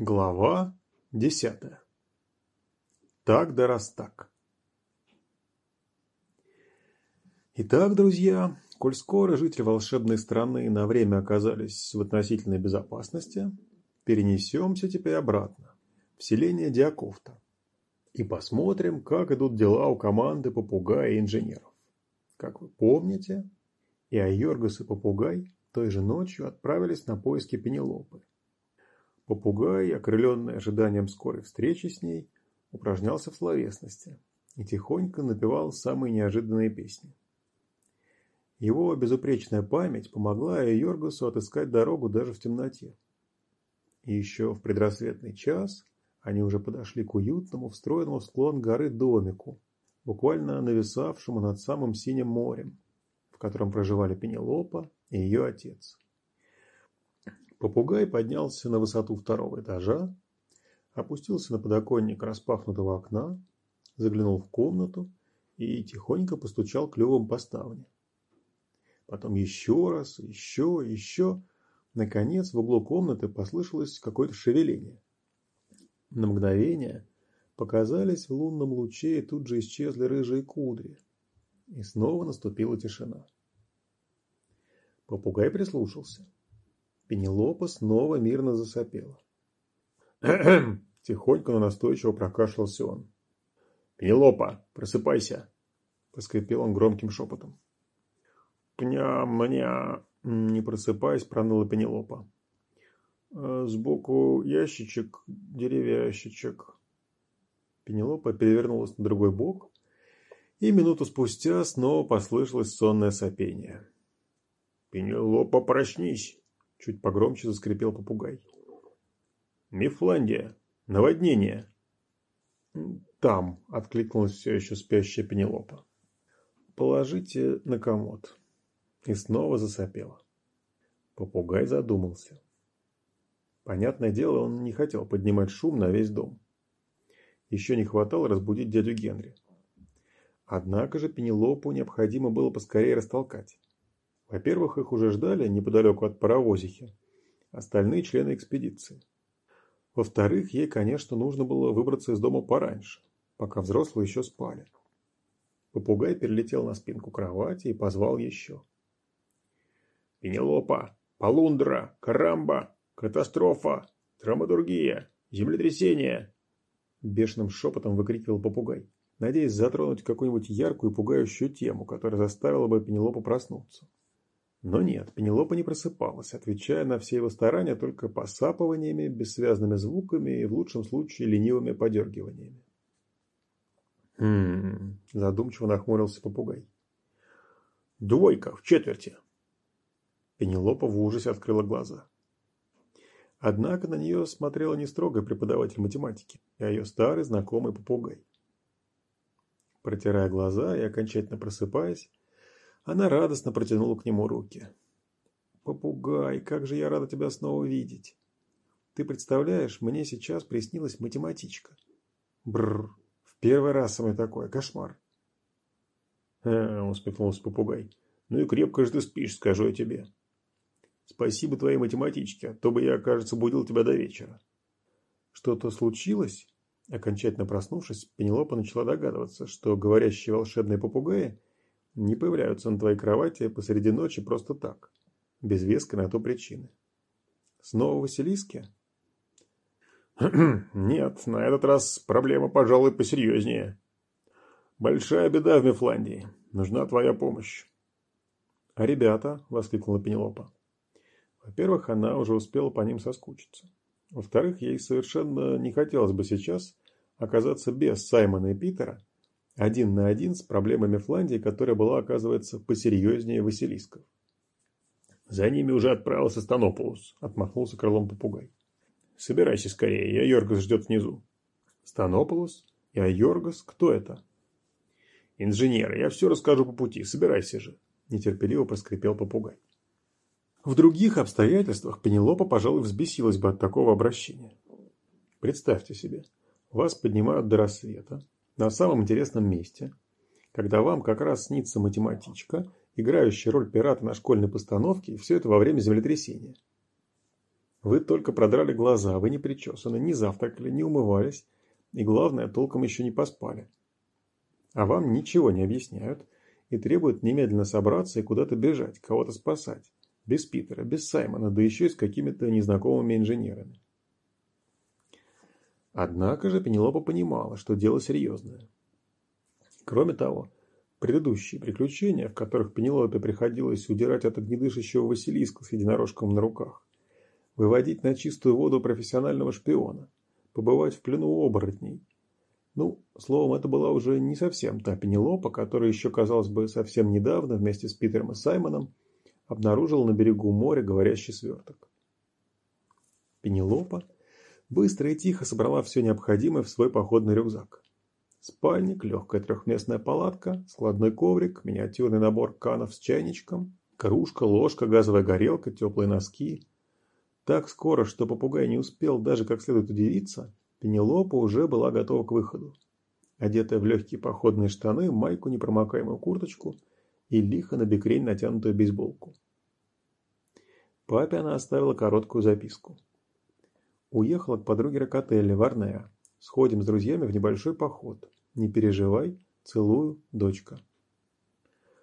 Глава десятая. Так да раз так. Итак, друзья, коль скоро жители волшебной страны на время оказались в относительной безопасности, перенесемся теперь обратно, в селение Диаковта, и посмотрим, как идут дела у команды попугая и инженеров. Как вы помните, и Айоргас и попугай той же ночью отправились на поиски Пенелопы. Попугай, окрыленный ожиданием скорой встречи с ней, упражнялся в словесности и тихонько напевал самые неожиданные песни. Его безупречная память помогла Йоргасу отыскать дорогу даже в темноте. И еще в предрассветный час они уже подошли к уютному, встроенному в склон горы домику, буквально нависавшему над самым синим морем, в котором проживали Пенелопа и ее отец. Попугай поднялся на высоту второго этажа, опустился на подоконник распахнутого окна, заглянул в комнату и тихонько постучал клювом по ставне. Потом еще раз, еще, еще. Наконец в углу комнаты послышалось какое-то шевеление. На мгновение показались в лунном луче и тут же исчезли рыжие кудри. И снова наступила тишина. Попугай прислушался. Пенелопа снова мирно засопела. Тихонько, но настойчиво прокашлялся он. «Пенелопа, просыпайся!» Поскрипел он громким шепотом. «Пня-мня!» Не просыпаясь, проныла Пенелопа. «Э, «Сбоку ящичек, деревящичек». Пенелопа перевернулась на другой бок, и минуту спустя снова послышалось сонное сопение. «Пенелопа, проснись!» Чуть погромче заскрипел попугай. «Мифландия! Наводнение!» «Там!» — откликнулась все еще спящая Пенелопа. «Положите на комод». И снова засопела. Попугай задумался. Понятное дело, он не хотел поднимать шум на весь дом. Еще не хватало разбудить дядю Генри. Однако же Пенелопу необходимо было поскорее растолкать. Во-первых, их уже ждали неподалеку от паровозихи остальные члены экспедиции. Во-вторых, ей, конечно, нужно было выбраться из дома пораньше, пока взрослые еще спали. Попугай перелетел на спинку кровати и позвал еще. «Пенелопа! Полундра! Карамба! Катастрофа! Драматургия! Землетрясение!» Бешеным шепотом выкрикивал попугай, надеясь затронуть какую-нибудь яркую и пугающую тему, которая заставила бы Пенелопу проснуться. Но нет, Пенелопа не просыпалась, отвечая на все его старания только посапываниями, бессвязными звуками и, в лучшем случае, ленивыми подергиваниями. «Хм...» – задумчиво нахмурился попугай. «Двойка в четверти!» Пенелопа в ужасе открыла глаза. Однако на нее смотрела не строгая преподаватель математики, а ее старый знакомый попугай. Протирая глаза и окончательно просыпаясь, она радостно протянула к нему руки. «Попугай, как же я рада тебя снова видеть! Ты представляешь, мне сейчас приснилась математичка. Бррр, в первый раз со мной такое, кошмар!» «Э, — усмехнулся попугай. «Ну и крепко же ты спишь, скажу я тебе. Спасибо твоей математичке, а то бы я, кажется, будил тебя до вечера». «Что-то случилось?» Окончательно проснувшись, Пенелопа начала догадываться, что говорящие волшебные попугаи не появляются на твоей кровати посреди ночи просто так, без веской на то причины. Снова Василиски? Нет, на этот раз проблема, пожалуй, посерьезнее. Большая беда в Мифландии. Нужна твоя помощь. А ребята, воскликнула Пенелопа. Во-первых, она уже успела по ним соскучиться. Во-вторых, ей совершенно не хотелось бы сейчас оказаться без Саймона и Питера один на один с проблемами Фландии, которая была, оказывается, посерьезнее Василисков. «За ними уже отправился Станополус», — отмахнулся крылом попугай. «Собирайся скорее, я Йоргас ждет внизу». «Станополус? Я Йоргас? Кто это?» «Инженер, я все расскажу по пути, собирайся же», — нетерпеливо проскрипел попугай. В других обстоятельствах Пенелопа, пожалуй, взбесилась бы от такого обращения. Представьте себе, вас поднимают до рассвета, на самом интересном месте, когда вам как раз снится математичка, играющая роль пирата на школьной постановке, и все это во время землетрясения. Вы только продрали глаза, вы не причесаны, не завтракали, не умывались, и главное, толком еще не поспали. А вам ничего не объясняют и требуют немедленно собраться и куда-то бежать, кого-то спасать. Без Питера, без Саймона, да еще и с какими-то незнакомыми инженерами. Однако же Пенелопа понимала, что дело серьезное. Кроме того, предыдущие приключения, в которых Пенелопе приходилось удирать от огнедышащего Василиска с единорожком на руках, выводить на чистую воду профессионального шпиона, побывать в плену оборотней. Ну, словом, это была уже не совсем та Пенелопа, которая еще, казалось бы, совсем недавно вместе с Питером и Саймоном обнаружила на берегу моря говорящий сверток. Пенелопа быстро и тихо собрала все необходимое в свой походный рюкзак. Спальник, легкая трехместная палатка, складной коврик, миниатюрный набор канов с чайничком, кружка, ложка, газовая горелка, теплые носки – так скоро, что попугай не успел даже как следует удивиться, Пенелопа уже была готова к выходу. Одетая в легкие походные штаны, майку, непромокаемую курточку и лихо на бекрень натянутую бейсболку. Папе она оставила короткую записку. Уехала к подруге Рокотелли в Арнеа. Сходим с друзьями в небольшой поход. Не переживай, целую, дочка.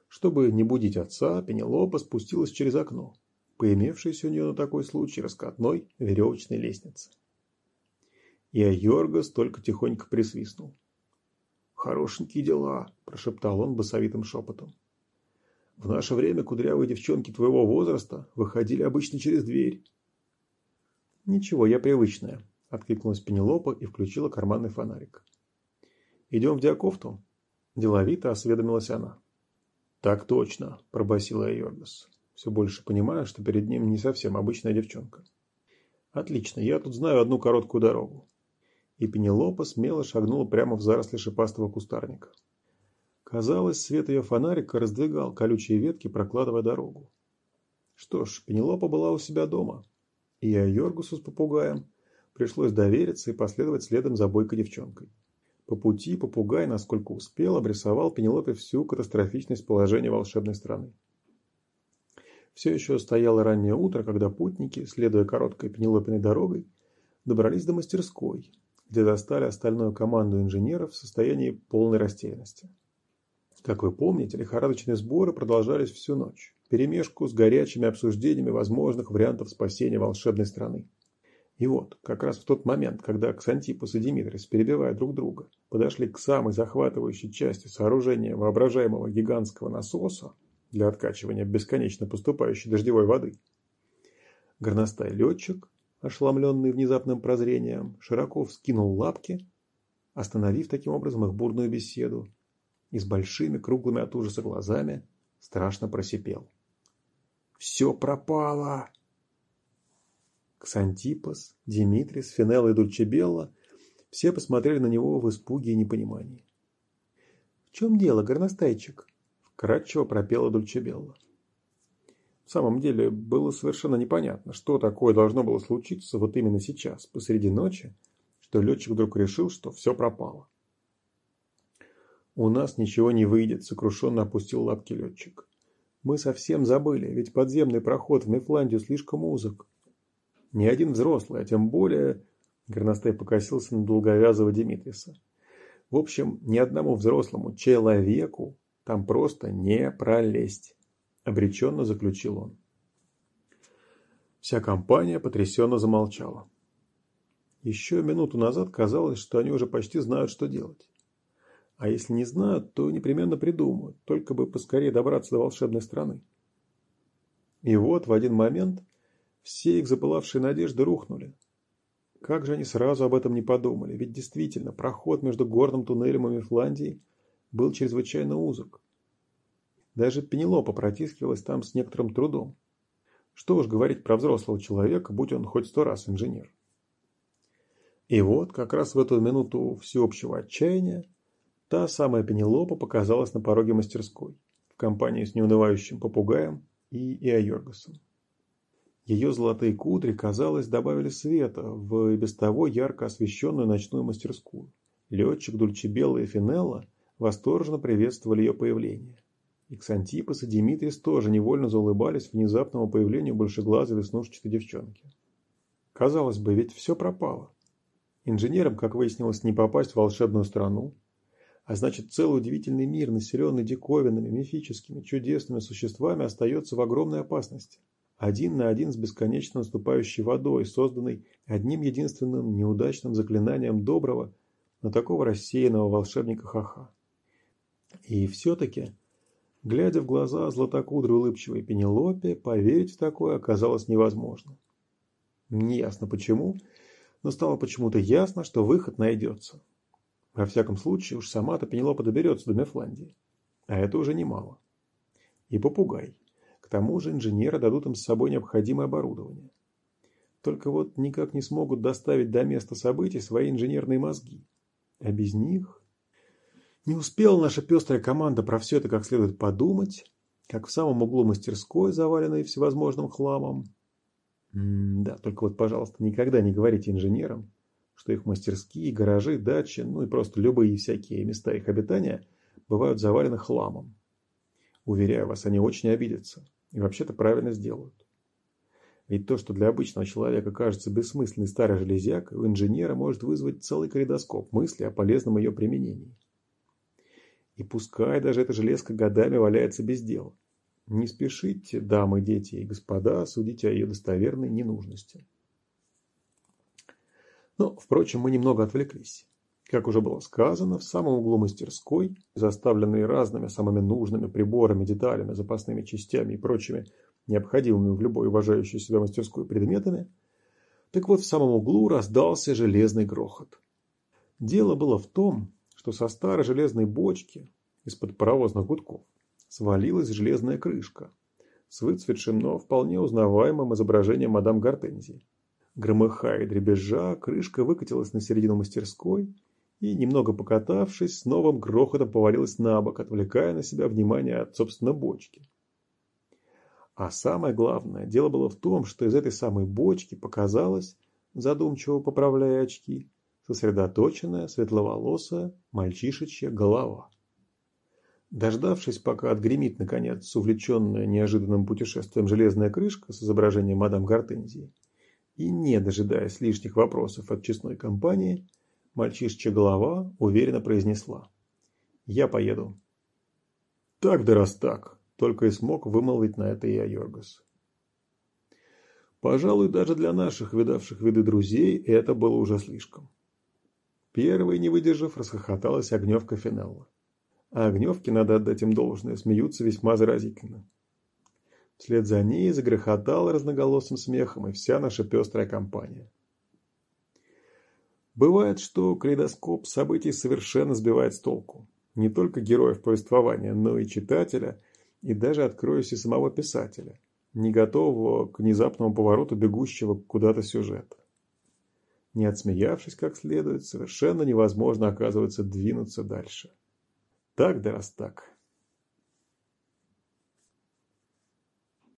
Чтобы не будить отца, Пенелопа спустилась через окно по имевшейся у нее на такой случай раскатной веревочной лестнице. И Айоргас только тихонько присвистнул. «Хорошенькие дела», – прошептал он басовитым шепотом. «В наше время кудрявые девчонки твоего возраста выходили обычно через дверь». «Ничего, я привычная», – откликнулась Пенелопа и включила карманный фонарик. «Идем в Диакофту?» – деловито осведомилась она. «Так точно», – пробасила Айоргас все больше понимая, что перед ним не совсем обычная девчонка. «Отлично, я тут знаю одну короткую дорогу». И Пенелопа смело шагнула прямо в заросли шипастого кустарника. Казалось, свет ее фонарика раздвигал колючие ветки, прокладывая дорогу. Что ж, Пенелопа была у себя дома, и я Йоргусу с попугаем пришлось довериться и последовать следом за бойкой девчонкой. По пути попугай, насколько успел, обрисовал Пенелопе всю катастрофичность положения волшебной страны. Все еще стояло раннее утро, когда путники, следуя короткой Пенелопиной дорогой, добрались до мастерской, где достали остальную команду инженеров в состоянии полной растерянности. Как вы помните, лихорадочные сборы продолжались всю ночь, перемешку с горячими обсуждениями возможных вариантов спасения волшебной страны. И вот, как раз в тот момент, когда Ксантипус и Димитрис, перебивая друг друга, подошли к самой захватывающей части сооружения воображаемого гигантского насоса, для откачивания бесконечно поступающей дождевой воды. Горностай-летчик, ошеломленный внезапным прозрением, широко вскинул лапки, остановив таким образом их бурную беседу, и с большими круглыми от ужаса глазами страшно просипел. «Все пропало!» Ксантипос, Димитрис, Финелла и Дульчебелла все посмотрели на него в испуге и непонимании. «В чем дело, горностайчик?» Кратчево пропела Дульчебелла. В самом деле, было совершенно непонятно, что такое должно было случиться вот именно сейчас, посреди ночи, что летчик вдруг решил, что все пропало. «У нас ничего не выйдет», — сокрушенно опустил лапки летчик. «Мы совсем забыли, ведь подземный проход в Мифландию слишком узок. Ни один взрослый, а тем более...» Горностай покосился на долговязого Димитриса. «В общем, ни одному взрослому человеку там просто не пролезть, обреченно заключил он. Вся компания потрясенно замолчала. Еще минуту назад казалось, что они уже почти знают, что делать. А если не знают, то непременно придумают, только бы поскорее добраться до волшебной страны. И вот в один момент все их запылавшие надежды рухнули. Как же они сразу об этом не подумали, ведь действительно проход между горным туннелем и Мифландией – был чрезвычайно узок. Даже Пенелопа протискивалась там с некоторым трудом. Что уж говорить про взрослого человека, будь он хоть сто раз инженер. И вот, как раз в эту минуту всеобщего отчаяния, та самая Пенелопа показалась на пороге мастерской, в компании с неунывающим попугаем и Иойоргасом. Ее золотые кудри, казалось, добавили света в и без того ярко освещенную ночную мастерскую. Летчик, Дульчебелла и Финелла восторженно приветствовали ее появление. И Ксантипос и Димитрис тоже невольно заулыбались внезапному появлению большеглазой веснушчатой девчонки. Казалось бы, ведь все пропало. Инженерам, как выяснилось, не попасть в волшебную страну, а значит, целый удивительный мир, населенный диковинными, мифическими, чудесными существами, остается в огромной опасности. Один на один с бесконечно наступающей водой, созданной одним единственным неудачным заклинанием доброго, но такого рассеянного волшебника Хаха. И все-таки, глядя в глаза златокудрой улыбчивой Пенелопе, поверить в такое оказалось невозможно. Неясно почему, но стало почему-то ясно, что выход найдется. Во всяком случае, уж сама-то Пенелопа доберется до Мефландии. А это уже немало. И попугай. К тому же инженеры дадут им с собой необходимое оборудование. Только вот никак не смогут доставить до места событий свои инженерные мозги. А без них... Не успела наша пестрая команда про все это как следует подумать, как в самом углу мастерской, заваленной всевозможным хламом. М да, только вот, пожалуйста, никогда не говорите инженерам, что их мастерские, гаражи, дачи, ну и просто любые всякие места их обитания бывают завалены хламом. Уверяю вас, они очень обидятся и вообще-то правильно сделают. Ведь то, что для обычного человека кажется бессмысленной старой железякой, у инженера может вызвать целый калейдоскоп мысли о полезном ее применении. И пускай даже эта железка годами валяется без дела. Не спешите, дамы, дети и господа, судить о ее достоверной ненужности. Но, впрочем, мы немного отвлеклись. Как уже было сказано, в самом углу мастерской, заставленной разными самыми нужными приборами, деталями, запасными частями и прочими необходимыми в любой уважающей себя мастерской предметами, так вот в самом углу раздался железный грохот. Дело было в том, что со старой железной бочки из-под паровозных гудков свалилась железная крышка с выцветшим, но вполне узнаваемым изображением мадам Гортензии. Громыхая и дребезжа, крышка выкатилась на середину мастерской и, немного покатавшись, с новым грохотом повалилась на бок, отвлекая на себя внимание от, собственно, бочки. А самое главное, дело было в том, что из этой самой бочки показалась, задумчиво поправляя очки, сосредоточенная, светловолосая, мальчишечья голова. Дождавшись, пока отгремит, наконец, увлеченная неожиданным путешествием железная крышка с изображением мадам Гортензии, и, не дожидаясь лишних вопросов от честной компании, мальчишчья голова уверенно произнесла. «Я поеду». «Так да раз так», — только и смог вымолвить на это я Йоргас. Пожалуй, даже для наших видавших виды друзей это было уже слишком. Первой, не выдержав, расхохоталась огневка Финелла. А огневки, надо отдать им должное, смеются весьма заразительно. Вслед за ней загрохотала разноголосым смехом и вся наша пестрая компания. Бывает, что калейдоскоп событий совершенно сбивает с толку. Не только героев повествования, но и читателя, и даже, откроюсь, и самого писателя, не готового к внезапному повороту бегущего куда-то сюжета. Не отсмеявшись как следует, совершенно невозможно, оказывается, двинуться дальше. Так да раз так.